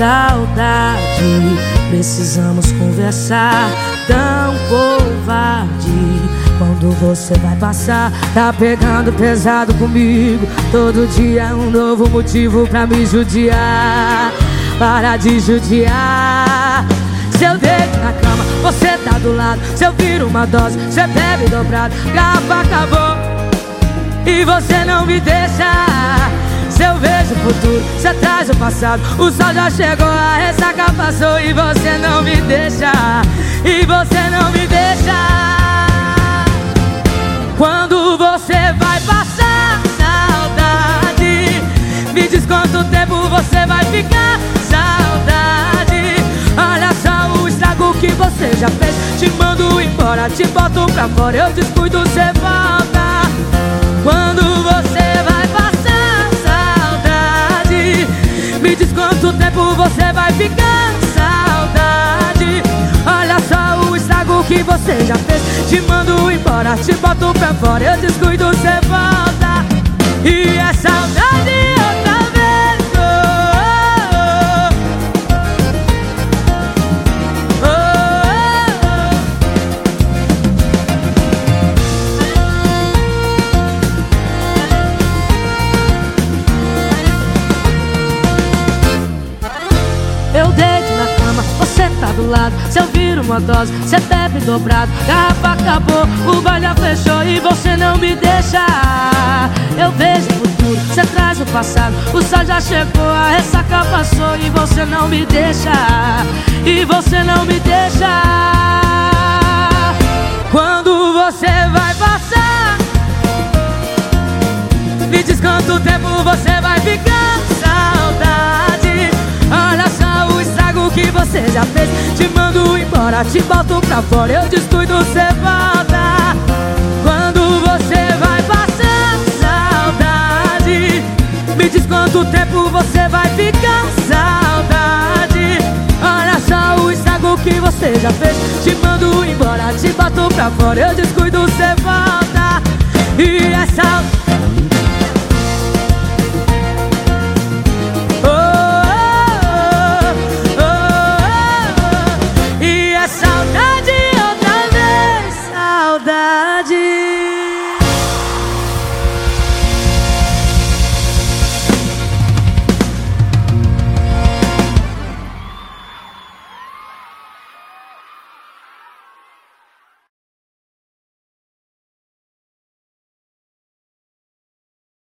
saudade. Precisamos conversar, tão covarde. Quando você vai passar, tá pegando pesado comigo. Todo dia é um novo motivo pra me judiar. Para de judiar. Se eu deito na cama, você tá do lado. Se eu viro uma dose, você bebe dobrado. Garrafa acabou e você não me deixa. Se eu vejo o futuro, você traz o passado O sol já chegou, a ressaca passou E você não me deixa E você não me deixa. Quando você vai passar saudade Me diz quanto tempo você vai ficar Saudade. Olha só o estrago que você já fez Te mando embora, te boto pra fora Eu descuido, você volta tempo você vai ficar saudade. Olha só o estrago que você já fez. Te mando embora, te boto pra fora Eu descuido, você volta. E é saudade lado. Eu viro uma dose, cê bebe dobrado Garrafa acabou, o baile fechou E você não me deixa. Eu vejo o futuro, cê traz o passado. O sol já chegou, a ressaca passou E você não me deixa. E você não me deixa. Quando você vai passar Me diz quanto tempo você vai ficar já te boto pra fora, eu descuido, cê volta. Quando você vai passar saudade Me diz quanto tempo você vai ficar saudade. Olha só o estrago que você já fez. Te mando embora, te boto pra fora, eu descuido, cê volta. E é